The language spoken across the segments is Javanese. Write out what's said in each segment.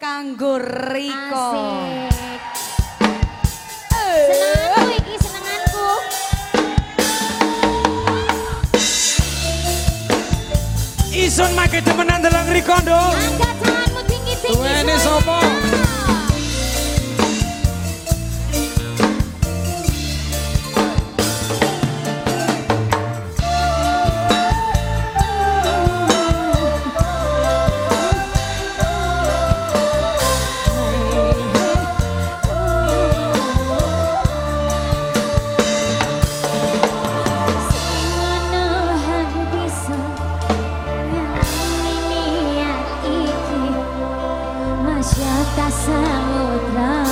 kanggo Riko. Asik. Senenganku iki senenganku. Isun make demenan dalang Rikondo. Angkat tanganmu tinggi-tinggi. Duweni semua. sapa? esta otra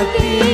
Happy.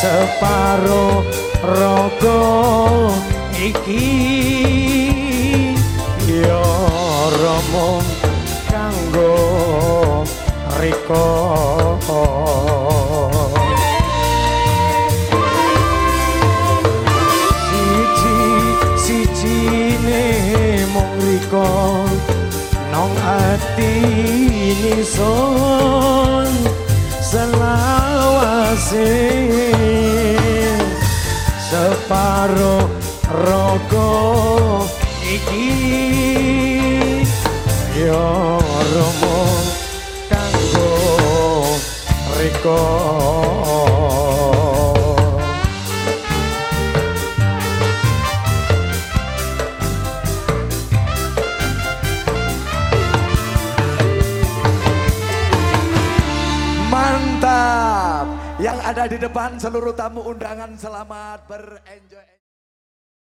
Separo rogo iki yo romo kanggo riko selawase separo rogo iki. Yo romo kanggo riko ada di depan seluruh tamu undangan selamat berenjoy.